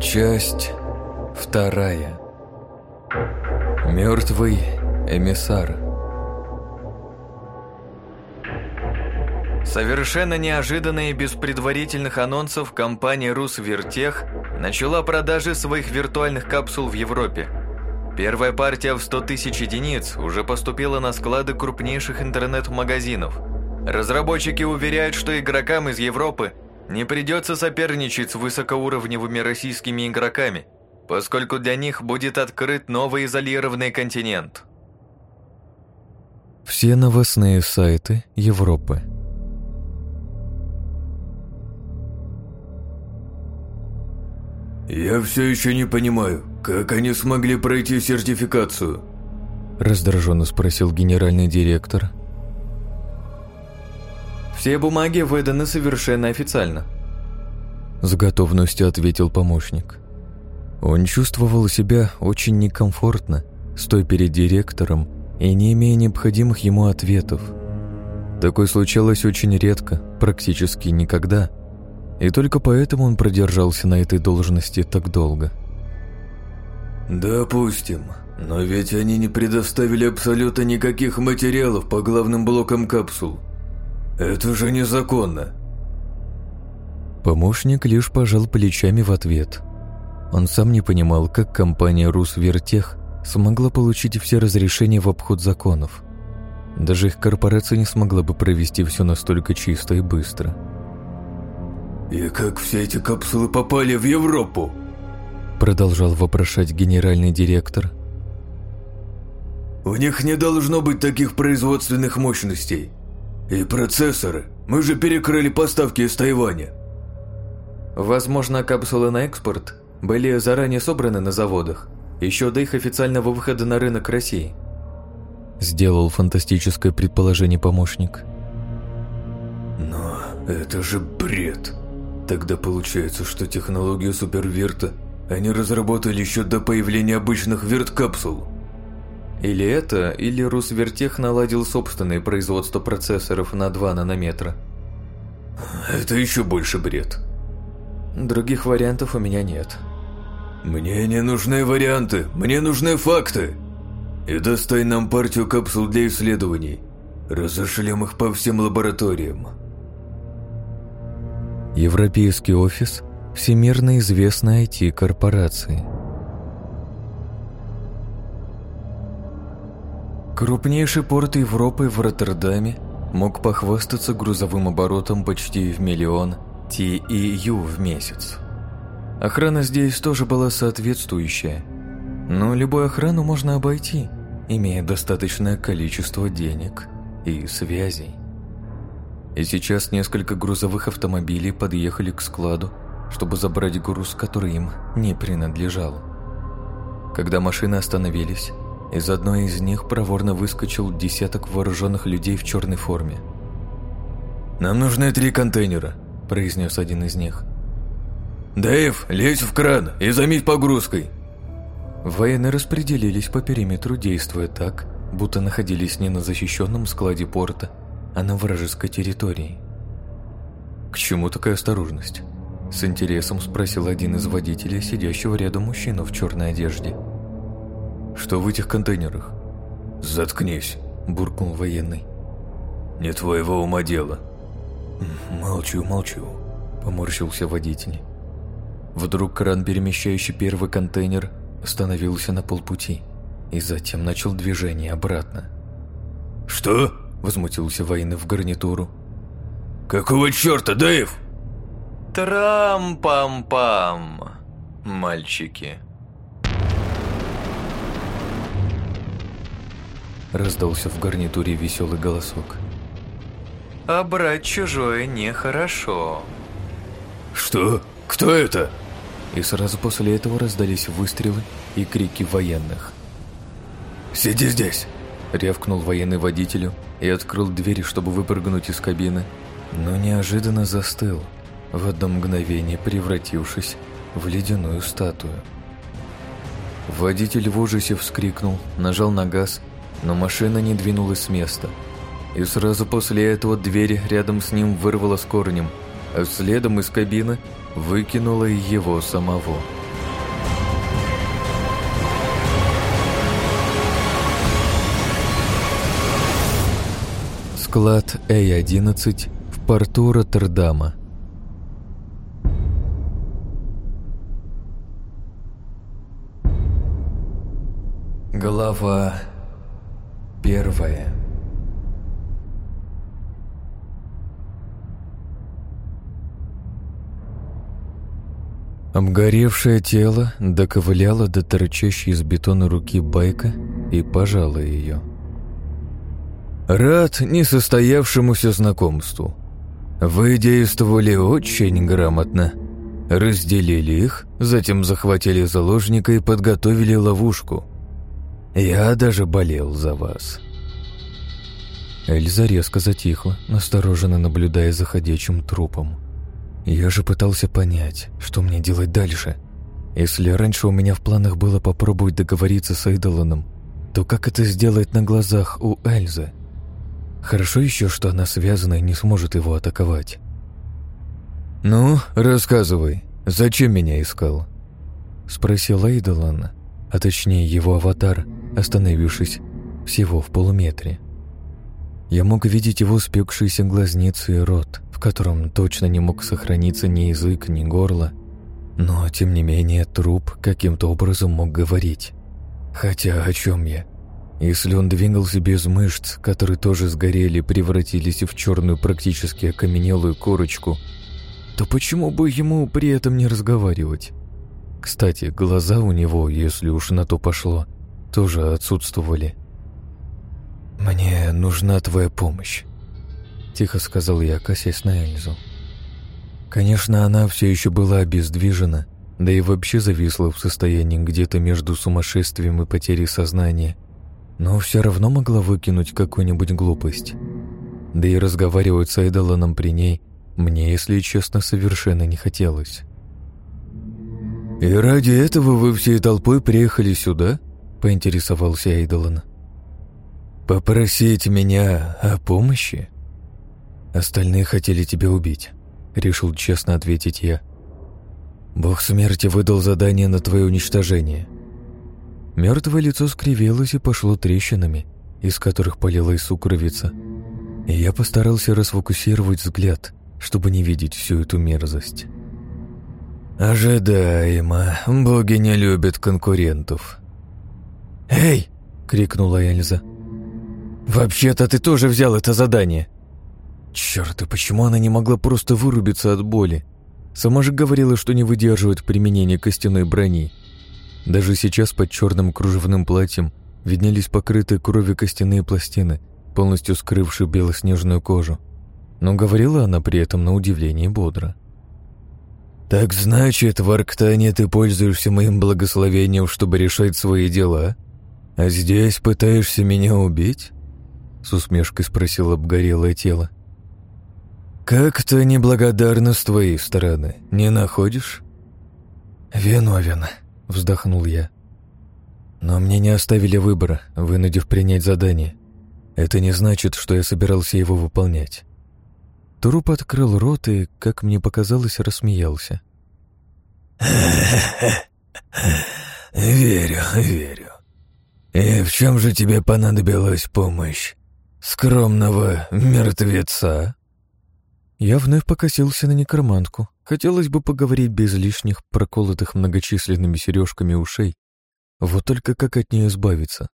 Часть вторая. Мертвый эмиссар. Совершенно неожиданно и без предварительных анонсов компания «Русвертех» начала продажи своих виртуальных капсул в Европе. Первая партия в 100 тысяч единиц уже поступила на склады крупнейших интернет-магазинов. Разработчики уверяют, что игрокам из Европы не придется соперничать с высокоуровневыми российскими игроками, поскольку для них будет открыт новый изолированный континент. Все новостные сайты Европы – «Я все еще не понимаю, как они смогли пройти сертификацию?» Раздраженно спросил генеральный директор. «Все бумаги выданы совершенно официально», с готовностью ответил помощник. Он чувствовал себя очень некомфортно, стоя перед директором и не имея необходимых ему ответов. Такое случалось очень редко, практически никогда – и только поэтому он продержался на этой должности так долго. «Допустим, но ведь они не предоставили абсолютно никаких материалов по главным блокам капсул. Это же незаконно». Помощник лишь пожал плечами в ответ. Он сам не понимал, как компания «Русвертех» смогла получить все разрешения в обход законов. Даже их корпорация не смогла бы провести все настолько чисто и быстро. «И как все эти капсулы попали в Европу?» Продолжал вопрошать генеральный директор. «У них не должно быть таких производственных мощностей. И процессоры. Мы же перекрыли поставки из Тайваня». Возможно, капсулы на экспорт были заранее собраны на заводах, еще до их официального выхода на рынок России. Сделал фантастическое предположение помощник. Но это же бред. Тогда получается, что технологию суперверта они разработали еще до появления обычных верткапсул. Или это, или Русвертех наладил собственное производство процессоров на 2 нанометра. Это еще больше бред. Других вариантов у меня нет. Мне не нужны варианты, мне нужны факты. И достай нам партию капсул для исследований. Разошлем их по всем лабораториям. Европейский офис всемирно известной IT-корпорации. Крупнейший порт Европы в Роттердаме мог похвастаться грузовым оборотом почти в миллион TEU в месяц. Охрана здесь тоже была соответствующая, но любую охрану можно обойти, имея достаточное количество денег и связей. И сейчас несколько грузовых автомобилей подъехали к складу, чтобы забрать груз, который им не принадлежал. Когда машины остановились, из одной из них проворно выскочил десяток вооруженных людей в черной форме. «Нам нужны три контейнера», – произнес один из них. «Дэйв, лезь в кран и заметь погрузкой!» Военные распределились по периметру, действуя так, будто находились не на защищенном складе порта, а на вражеской территории. «К чему такая осторожность?» С интересом спросил один из водителей, сидящего рядом мужчину в черной одежде. «Что в этих контейнерах?» «Заткнись», – буркнул военный. «Не твоего ума дело». «Молчу, молчу», – поморщился водитель. Вдруг кран, перемещающий первый контейнер, остановился на полпути и затем начал движение обратно. «Что?» Возмутился военный в гарнитуру. «Какого черта, Дэйв?» «Трам-пам-пам, мальчики!» Раздался в гарнитуре веселый голосок. «А брать чужое нехорошо». «Что? Кто это?» И сразу после этого раздались выстрелы и крики военных. «Сиди здесь!» — рявкнул военный водителю и открыл дверь, чтобы выпрыгнуть из кабины, но неожиданно застыл, в одно мгновение превратившись в ледяную статую. Водитель в ужасе вскрикнул, нажал на газ, но машина не двинулась с места. И сразу после этого дверь рядом с ним вырвала с корнем, а следом из кабины выкинула его самого. Склад А-11 в порту Роттердама. Глава первая Обгоревшее тело доковыляло до торчащей из бетона руки байка и пожало ее. Рад несостоявшемуся знакомству. Вы действовали очень грамотно. Разделили их, затем захватили заложника и подготовили ловушку. Я даже болел за вас. Эльза резко затихла, настороженно наблюдая за ходячим трупом. Я же пытался понять, что мне делать дальше. Если раньше у меня в планах было попробовать договориться с Эйдолоном, то как это сделать на глазах у Эльзы? Хорошо еще, что она связана и не сможет его атаковать. «Ну, рассказывай, зачем меня искал?» Спросил Эйдолон, а точнее его аватар, остановившись всего в полуметре. Я мог видеть его спекшиеся глазницы и рот, в котором точно не мог сохраниться ни язык, ни горло. Но, тем не менее, труп каким-то образом мог говорить. Хотя о чем я? Если он двигался без мышц, которые тоже сгорели и превратились в черную практически окаменелую корочку, то почему бы ему при этом не разговаривать? Кстати, глаза у него, если уж на то пошло, тоже отсутствовали. «Мне нужна твоя помощь», Тихо сказал я, косясь на Эльзу. Конечно, она все еще была обездвижена, да и вообще зависла в состоянии где-то между сумасшествием и потерей сознания, но все равно могла выкинуть какую-нибудь глупость. Да и разговаривать с Айдоланом при ней мне, если честно, совершенно не хотелось. «И ради этого вы всей толпой приехали сюда?» — поинтересовался Эйдолан. «Попросить меня о помощи?» «Остальные хотели тебя убить», — решил честно ответить я. «Бог смерти выдал задание на твое уничтожение». Мертвое лицо скривилось и пошло трещинами, из которых полилась сукровица, и я постарался расфокусировать взгляд, чтобы не видеть всю эту мерзость. «Ожидаемо. Боги не любят конкурентов». «Эй!» — крикнула Эльза. «Вообще-то ты тоже взял это задание!» Черт, и почему она не могла просто вырубиться от боли? Сама же говорила, что не выдерживает применения костяной брони. Даже сейчас под черным кружевным платьем виднелись покрытые кровью костяные пластины, полностью скрывшие белоснежную кожу. Но говорила она при этом на удивление бодро. «Так значит, в Арктане ты пользуешься моим благословением, чтобы решать свои дела? А здесь пытаешься меня убить?» С усмешкой спросила обгорелое тело. «Как-то неблагодарно с твоей стороны, не находишь?» «Виновен», — вздохнул я. «Но мне не оставили выбора, вынудив принять задание. Это не значит, что я собирался его выполнять». Труп открыл рот и, как мне показалось, рассмеялся. «Верю, верю. И в чем же тебе понадобилась помощь? Скромного мертвеца?» Я вновь покосился на некромантку. Хотелось бы поговорить без лишних проколотых многочисленными сережками ушей. Вот только как от нее избавиться?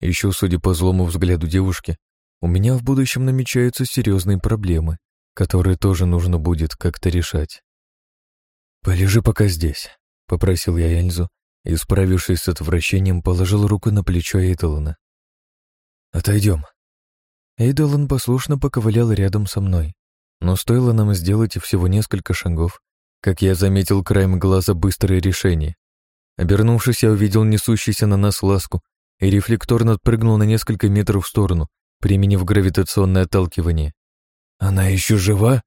Еще, судя по злому взгляду девушки, у меня в будущем намечаются серьезные проблемы, которые тоже нужно будет как-то решать. «Полежи пока здесь», — попросил я Эльзу и, справившись с отвращением, положил руку на плечо Эйдолана. «Отойдем». Эйдолан послушно поковылял рядом со мной. Но стоило нам сделать всего несколько шагов, как я заметил краем глаза быстрое решение. Обернувшись, я увидел несущийся на нас ласку и рефлекторно отпрыгнул на несколько метров в сторону, применив гравитационное отталкивание. «Она еще жива?»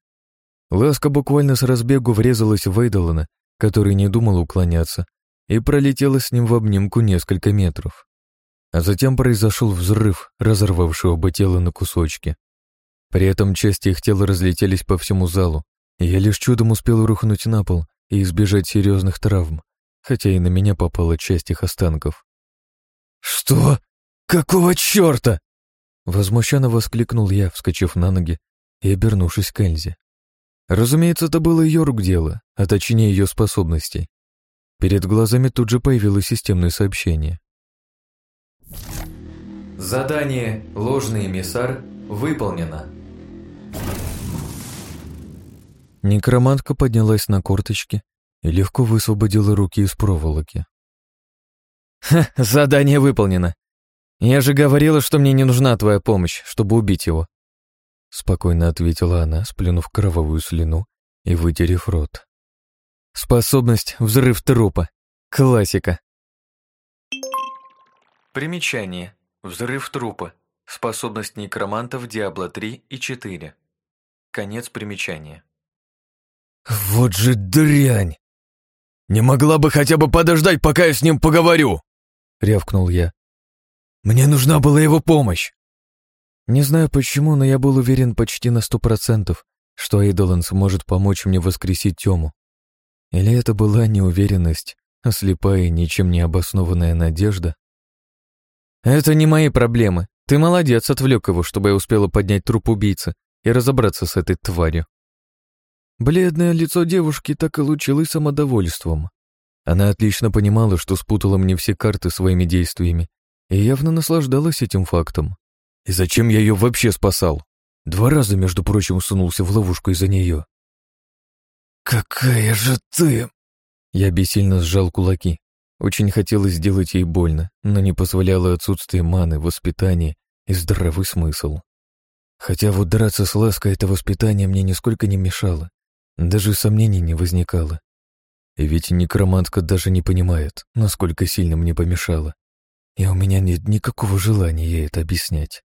Ласка буквально с разбегу врезалась в Эйдолана, который не думал уклоняться, и пролетела с ним в обнимку несколько метров. А затем произошел взрыв, разорвавший оба тела на кусочки. При этом части их тела разлетелись по всему залу, Я лишь чудом успел рухнуть на пол и избежать серьезных травм, хотя и на меня попала часть их останков. «Что? Какого черта?» Возмущенно воскликнул я, вскочив на ноги и обернувшись к Эльзе. Разумеется, это было ее рук дело, а точнее ее способностей. Перед глазами тут же появилось системное сообщение. Задание «Ложный эмиссар» выполнено. Некромантка поднялась на корточки и легко высвободила руки из проволоки. «Ха, задание выполнено. Я же говорила, что мне не нужна твоя помощь, чтобы убить его. Спокойно ответила она, сплюнув кровавую слюну и вытерев рот. Способность взрыв трупа. Классика. Примечание. Взрыв трупа. Способность некромантов Диабло 3 и 4. Конец примечания. Вот же дрянь! Не могла бы хотя бы подождать, пока я с ним поговорю? Рявкнул я. Мне нужна была его помощь. Не знаю почему, но я был уверен почти на сто процентов, что Эйдолан сможет помочь мне воскресить Тему. Или это была неуверенность, а слепая, ничем не обоснованная надежда? «Это не мои проблемы. Ты молодец, отвлек его, чтобы я успела поднять труп убийцы и разобраться с этой тварью». Бледное лицо девушки так и лучилось самодовольством. Она отлично понимала, что спутала мне все карты своими действиями, и явно наслаждалась этим фактом. И зачем я ее вообще спасал? Два раза, между прочим, сунулся в ловушку из-за нее. «Какая же ты!» Я бессильно сжал кулаки. Очень хотелось сделать ей больно, но не позволяло отсутствие маны, воспитания и здравый смысл. Хотя вот драться с лаской это воспитание мне нисколько не мешало, даже сомнений не возникало. И ведь некромантка даже не понимает, насколько сильно мне помешало. И у меня нет никакого желания ей это объяснять.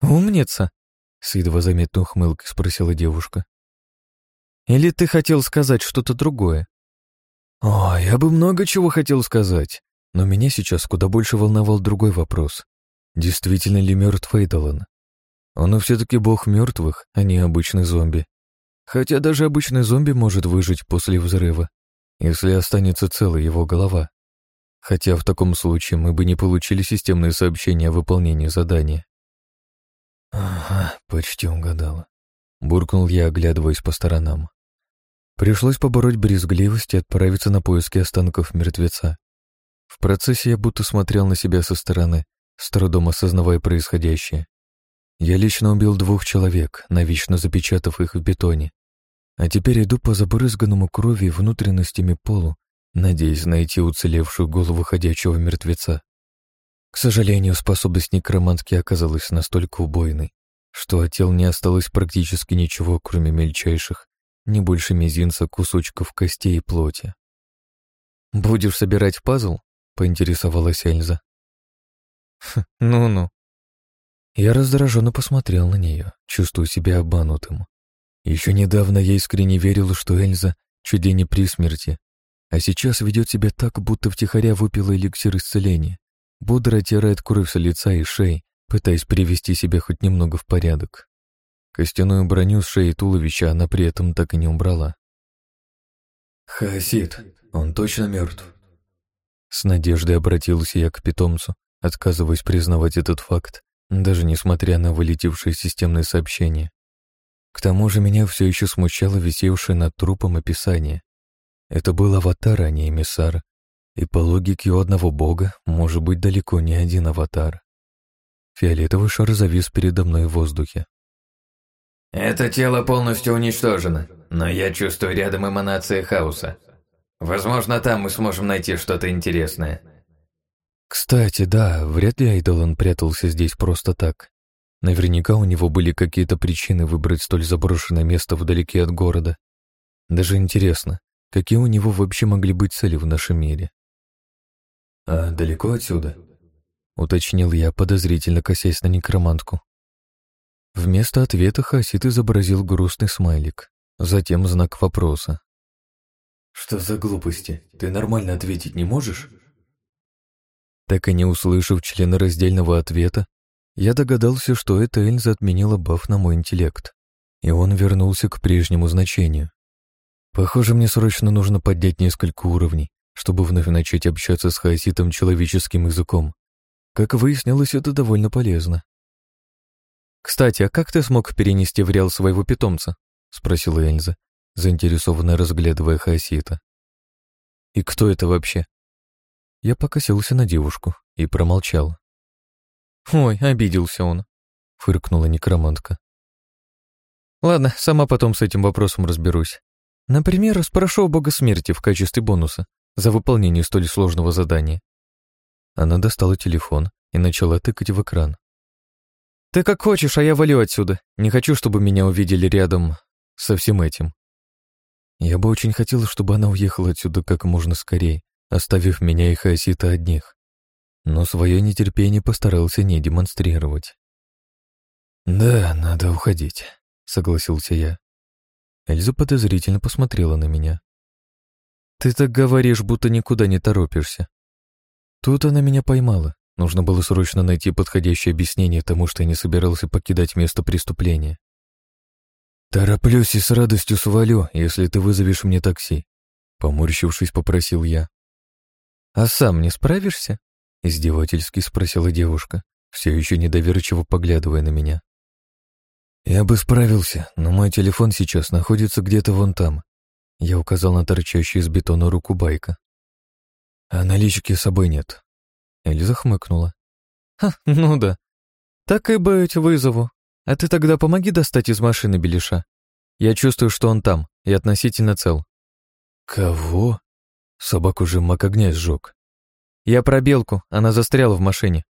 «Умница!» — с едва заметной ухмылкой спросила девушка. «Или ты хотел сказать что-то другое?» «О, я бы много чего хотел сказать, но меня сейчас куда больше волновал другой вопрос. Действительно ли мертв Эйдолан? Он все-таки бог мертвых, а не обычный зомби. Хотя даже обычный зомби может выжить после взрыва, если останется целая его голова. Хотя в таком случае мы бы не получили системное сообщение о выполнении задания. «Ага, почти угадала», — буркнул я, оглядываясь по сторонам. Пришлось побороть брезгливость и отправиться на поиски останков мертвеца. В процессе я будто смотрел на себя со стороны, с трудом осознавая происходящее. Я лично убил двух человек, навечно запечатав их в бетоне. А теперь иду по забрызганному крови и внутренностями полу, надеясь найти уцелевшую голову ходячего мертвеца. К сожалению, способность некромантки оказалась настолько убойной, что от тел не осталось практически ничего, кроме мельчайших, не больше мизинца кусочков костей и плоти. «Будешь собирать пазл?» — поинтересовалась Эльза. «Хм, «Ну-ну». Я раздраженно посмотрел на нее, чувствуя себя обманутым. Еще недавно я искренне верил, что Эльза чуть ли не при смерти, а сейчас ведет себя так, будто втихаря выпила эликсир исцеления бодро оттирает кровь с лица и шеи, пытаясь привести себя хоть немного в порядок. Костяную броню с шеи туловища она при этом так и не убрала. «Хаосид, он точно мертв?» С надеждой обратился я к питомцу, отказываясь признавать этот факт, даже несмотря на вылетевшее системное сообщение. К тому же меня все еще смущало висевшее над трупом описание. Это был аватар, а не эмиссар, и по логике у одного бога может быть далеко не один аватар. Фиолетовый шар завис передо мной в воздухе. Это тело полностью уничтожено, но я чувствую рядом эманации хаоса. Возможно, там мы сможем найти что-то интересное. Кстати, да, вряд ли Айдолан прятался здесь просто так. Наверняка у него были какие-то причины выбрать столь заброшенное место вдалеке от города. Даже интересно, какие у него вообще могли быть цели в нашем мире? «А далеко отсюда?» — уточнил я, подозрительно косясь на некромантку. Вместо ответа Хасид изобразил грустный смайлик, затем знак вопроса. «Что за глупости? Ты нормально ответить не можешь?» Так и не услышав члена раздельного ответа, я догадался, что эта Эльза отменила баф на мой интеллект. и он вернулся к прежнему значению. Похоже, мне срочно нужно поднять несколько уровней, чтобы вновь начать общаться с хаоситом человеческим языком. Как выяснилось, это довольно полезно. «Кстати, а как ты смог перенести в Реал своего питомца?» — спросила Эльза, заинтересованно разглядывая хаосита. «И кто это вообще?» Я покосился на девушку и промолчал. «Ой, обиделся он», — фыркнула некромантка. «Ладно, сама потом с этим вопросом разберусь. Например, спрошу бога смерти в качестве бонуса за выполнение столь сложного задания». Она достала телефон и начала тыкать в экран. «Ты как хочешь, а я валю отсюда. Не хочу, чтобы меня увидели рядом со всем этим». Я бы очень хотел, чтобы она уехала отсюда как можно скорее, оставив меня и Хасита одних. Но свое нетерпение постарался не демонстрировать. «Да, надо уходить», — согласился я. Эльза подозрительно посмотрела на меня. «Ты так говоришь, будто никуда не торопишься». Тут она меня поймала. Нужно было срочно найти подходящее объяснение тому, что я не собирался покидать место преступления. «Тороплюсь и с радостью свалю, если ты вызовешь мне такси», — поморщившись, попросил я. «А сам не справишься?» — издевательски спросила девушка, все еще недоверчиво поглядывая на меня. «Я бы справился, но мой телефон сейчас находится где-то вон там». Я указал на торчащую из бетона руку байка. «А налички с собой нет. Эльза хмыкнула. «Ха, ну да. Так и быть, вызову. А ты тогда помоги достать из машины Белиша. Я чувствую, что он там и относительно цел». «Кого?» Собаку же мак огня сжег. «Я про белку, она застряла в машине».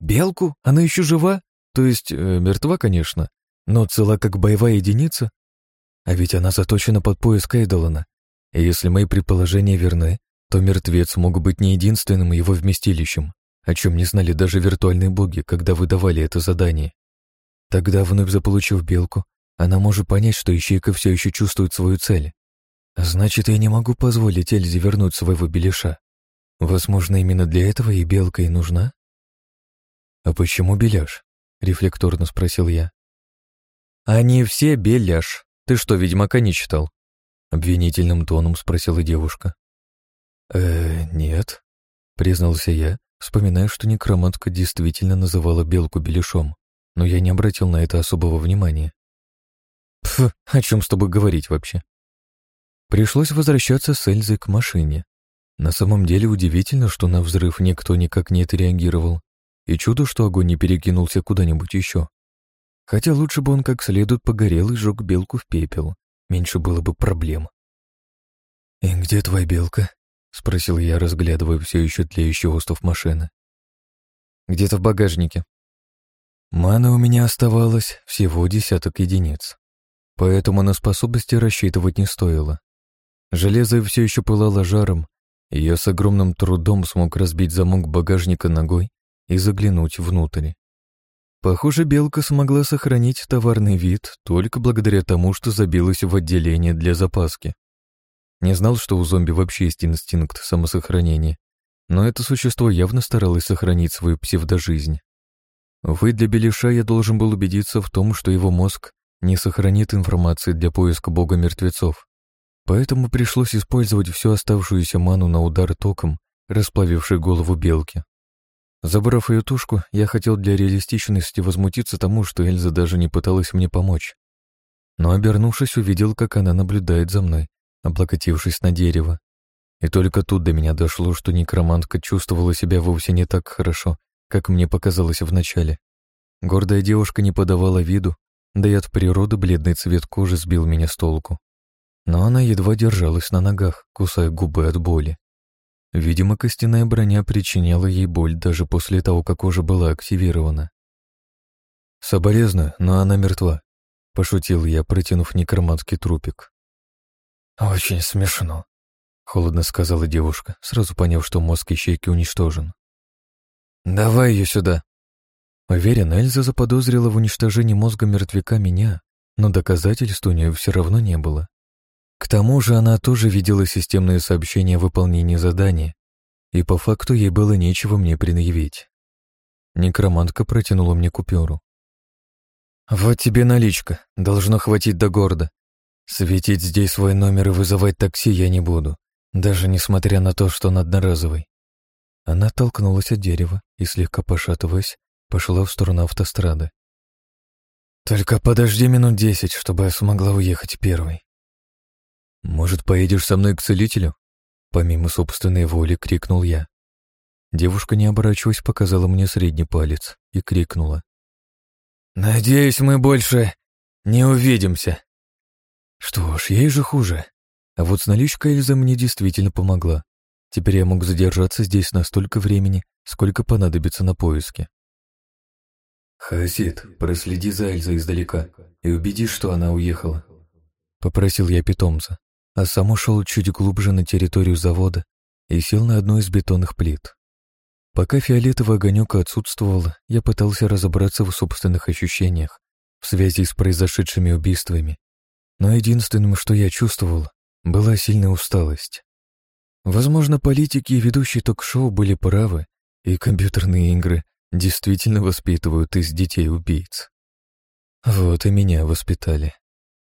«Белку? Она еще жива? То есть, э, мертва, конечно, но цела как боевая единица? А ведь она заточена под пояс Кейдалана. И если мои предположения верны, то мертвец мог быть не единственным его вместилищем, о чем не знали даже виртуальные боги, когда выдавали это задание. Тогда, вновь заполучив белку, она может понять, что ищейка все еще чувствует свою цель. значит, я не могу позволить Эльзе вернуть своего беляша. Возможно, именно для этого и белка и нужна? «А почему беляш?» — рефлекторно спросил я. «Они все беляш. Ты что, ведьмака не читал?» Обвинительным тоном спросила девушка. «Э, нет», — признался я, вспоминая, что некромантка действительно называла белку беляшом, но я не обратил на это особого внимания. Пф, о чем с тобой говорить вообще? Пришлось возвращаться с Эльзой к машине. На самом деле удивительно, что на взрыв никто никак не отреагировал, и чудо, что огонь не перекинулся куда-нибудь еще. Хотя лучше бы он как следует погорел и сжег белку в пепел, меньше было бы проблем. «И где твоя белка?» — спросил я, разглядывая все еще тлеющий остов машины. «Где-то в багажнике». Маны у меня оставалось всего десяток единиц, поэтому на способности рассчитывать не стоило. Железо все еще пылало жаром, и я с огромным трудом смог разбить замок багажника ногой и заглянуть внутрь. Похоже, белка смогла сохранить товарный вид только благодаря тому, что забилась в отделение для запаски. Не знал, что у зомби вообще есть инстинкт самосохранения, но это существо явно старалось сохранить свою псевдожизнь. Увы, для Белиша я должен был убедиться в том, что его мозг не сохранит информации для поиска бога мертвецов. Поэтому пришлось использовать всю оставшуюся ману на удар током, расплавивший голову белки. Забрав ее тушку, я хотел для реалистичности возмутиться тому, что Эльза даже не пыталась мне помочь. Но, обернувшись, увидел, как она наблюдает за мной, облокотившись на дерево. И только тут до меня дошло, что некромантка чувствовала себя вовсе не так хорошо, как мне показалось вначале. Гордая девушка не подавала виду, да и от природы бледный цвет кожи сбил меня с толку. Но она едва держалась на ногах, кусая губы от боли. Видимо, костяная броня причиняла ей боль даже после того, как кожа была активирована. «Соболезную, но она мертва», — пошутил я, протянув некроманский трупик. «Очень смешно», — холодно сказала девушка, сразу поняв, что мозг ищейки уничтожен. «Давай ее сюда». Уверен, Эльза заподозрила в уничтожении мозга мертвяка меня, но доказательств у нее все равно не было. К тому же она тоже видела системные сообщения о выполнении задания, и по факту ей было нечего мне предъявить. Некромантка протянула мне купюру. «Вот тебе наличка, должно хватить до города. Светить здесь свой номер и вызывать такси я не буду, даже несмотря на то, что он одноразовый». Она толкнулась от дерева и, слегка пошатываясь, пошла в сторону автострады. «Только подожди минут десять, чтобы я смогла уехать первой». «Может, поедешь со мной к целителю?» Помимо собственной воли крикнул я. Девушка, не оборачиваясь, показала мне средний палец и крикнула. «Надеюсь, мы больше не увидимся». Что ж, ей же хуже. А вот с наличкой Эльза мне действительно помогла. Теперь я мог задержаться здесь настолько времени, сколько понадобится на поиски. «Хасид, проследи за Эльзой издалека и убедись, что она уехала», — попросил я питомца, а сам ушел чуть глубже на территорию завода и сел на одну из бетонных плит. Пока фиолетовый огонек отсутствовал, я пытался разобраться в собственных ощущениях в связи с произошедшими убийствами. Но единственным, что я чувствовал, была сильная усталость. Возможно, политики и ведущие ток-шоу были правы, и компьютерные игры действительно воспитывают из детей убийц. Вот и меня воспитали.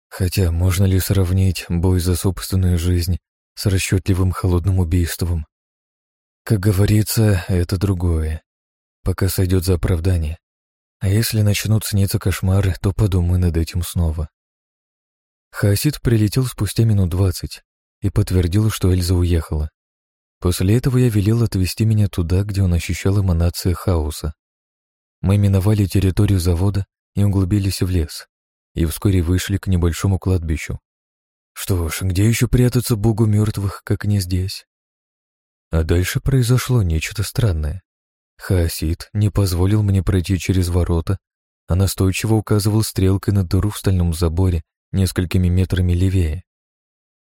Хотя можно ли сравнить бой за собственную жизнь с расчетливым холодным убийством? Как говорится, это другое. Пока сойдет за оправдание. А если начнут сниться кошмары, то подумай над этим снова. Хасид прилетел спустя минут двадцать и подтвердил, что Эльза уехала. После этого я велел отвезти меня туда, где он ощущал эманации хаоса. Мы миновали территорию завода и углубились в лес, и вскоре вышли к небольшому кладбищу. Что ж, где еще прятаться богу мертвых, как не здесь? А дальше произошло нечто странное. Хаосид не позволил мне пройти через ворота, а настойчиво указывал стрелкой на дыру в стальном заборе несколькими метрами левее.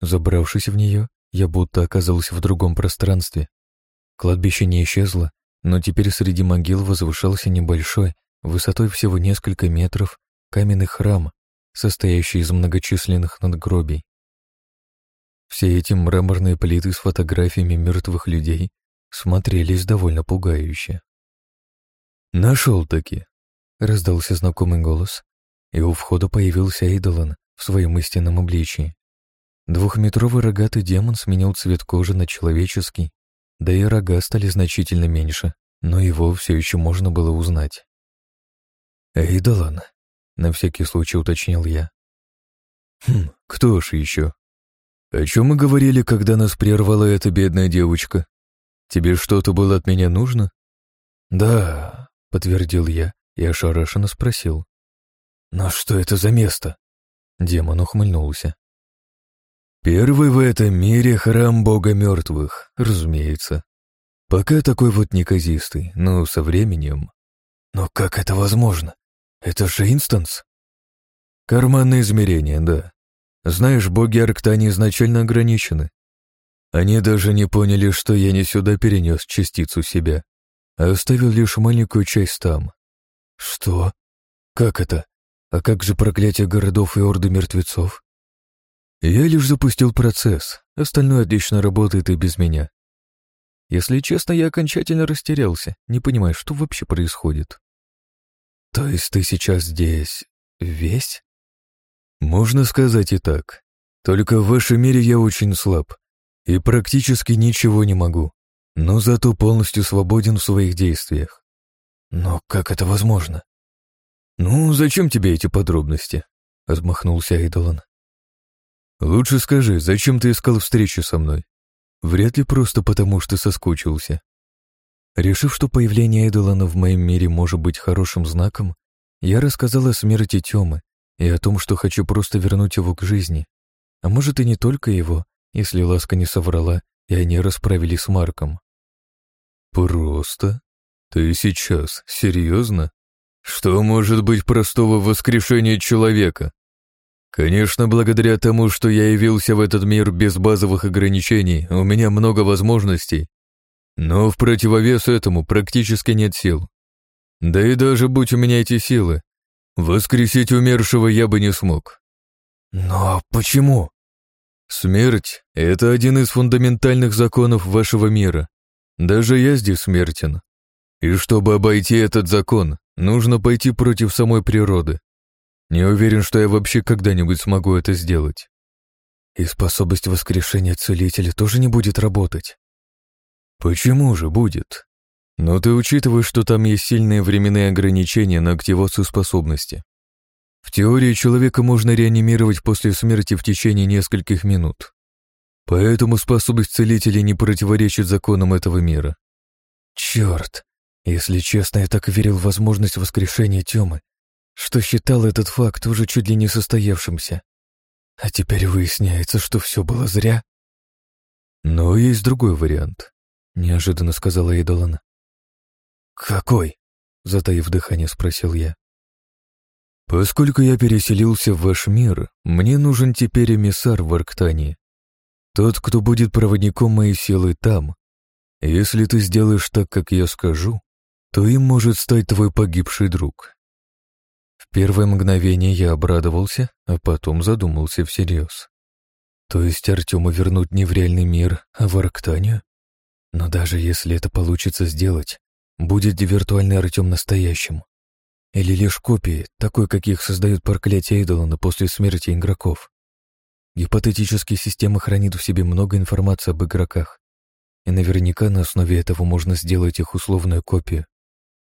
Забравшись в нее, я будто оказался в другом пространстве. Кладбище не исчезло, но теперь среди могил возвышался небольшой, высотой всего несколько метров, каменный храм, состоящий из многочисленных надгробий. Все эти мраморные плиты с фотографиями мертвых людей смотрелись довольно пугающе. «Нашел-таки!» — раздался знакомый голос, и у входа появился Эйдолан в своем истинном обличии. Двухметровый рогатый демон сменил цвет кожи на человеческий, да и рога стали значительно меньше, но его все еще можно было узнать. «Эйдолан», — на всякий случай уточнил я. «Хм, кто ж еще?» «О чем мы говорили, когда нас прервала эта бедная девочка? Тебе что-то было от меня нужно?» «Да», — подтвердил я и ошарашенно спросил. «Но что это за место?» Демон ухмыльнулся. «Первый в этом мире храм бога мертвых, разумеется. Пока такой вот неказистый, но со временем...» «Но как это возможно? Это же инстанс?» «Карманное измерение, да. Знаешь, боги Арктани изначально ограничены. Они даже не поняли, что я не сюда перенес частицу себя, а оставил лишь маленькую часть там. Что? Как это? А как же проклятие городов и орды мертвецов? Я лишь запустил процесс, остальное отлично работает и без меня. Если честно, я окончательно растерялся, не понимая, что вообще происходит. То есть ты сейчас здесь весь? Можно сказать и так. Только в вашем мире я очень слаб и практически ничего не могу, но зато полностью свободен в своих действиях. Но как это возможно? Ну, зачем тебе эти подробности? Отмахнулся Эйдолан. Лучше скажи, зачем ты искал встречу со мной? Вряд ли просто потому, что соскучился. Решив, что появление Эйдолана в моем мире может быть хорошим знаком, я рассказал о смерти Тёмы и о том, что хочу просто вернуть его к жизни. А может и не только его, если Ласка не соврала, и они расправились с Марком. «Просто? Ты сейчас серьезно? Что может быть простого воскрешения человека? Конечно, благодаря тому, что я явился в этот мир без базовых ограничений, у меня много возможностей. Но в противовес этому практически нет сил. Да и даже будь у меня эти силы, Воскресить умершего я бы не смог. Но почему? Смерть — это один из фундаментальных законов вашего мира. Даже я здесь смертен. И чтобы обойти этот закон, нужно пойти против самой природы. Не уверен, что я вообще когда-нибудь смогу это сделать. И способность воскрешения целителя тоже не будет работать. Почему же будет? Но ты учитываешь, что там есть сильные временные ограничения на активацию способности. В теории человека можно реанимировать после смерти в течение нескольких минут. Поэтому способность целителя не противоречит законам этого мира. Черт, если честно, я так верил в возможность воскрешения Тёмы, что считал этот факт уже чуть ли не состоявшимся. А теперь выясняется, что все было зря. Но есть другой вариант, неожиданно сказала Эйдолана. Какой? Затаив дыхание, спросил я. Поскольку я переселился в ваш мир, мне нужен теперь эмиссар в Арктании. Тот, кто будет проводником моей силы там. Если ты сделаешь так, как я скажу, то им может стать твой погибший друг. В первое мгновение я обрадовался, а потом задумался всерьез. То есть Артема вернуть не в реальный мир, а в Арктанию? Но даже если это получится сделать, будет ли виртуальный Артем настоящим? Или лишь копии, такой, каких создают проклятие Эйдолана после смерти игроков? Гипотетические системы хранит в себе много информации об игроках, и наверняка на основе этого можно сделать их условную копию.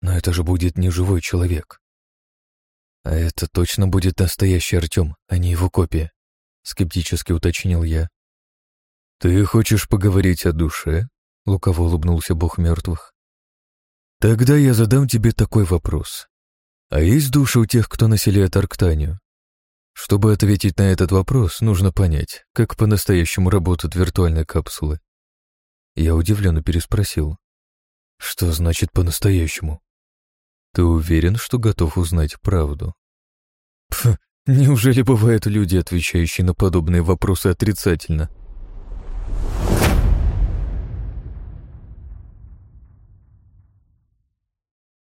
Но это же будет не живой человек. А это точно будет настоящий Артем, а не его копия, скептически уточнил я. Ты хочешь поговорить о душе? Лукаво улыбнулся бог мертвых. Тогда я задам тебе такой вопрос. А есть души у тех, кто населяет Арктанию? Чтобы ответить на этот вопрос, нужно понять, как по-настоящему работают виртуальные капсулы. Я удивленно переспросил. Что значит по-настоящему? Ты уверен, что готов узнать правду? Пф, неужели бывают люди, отвечающие на подобные вопросы отрицательно?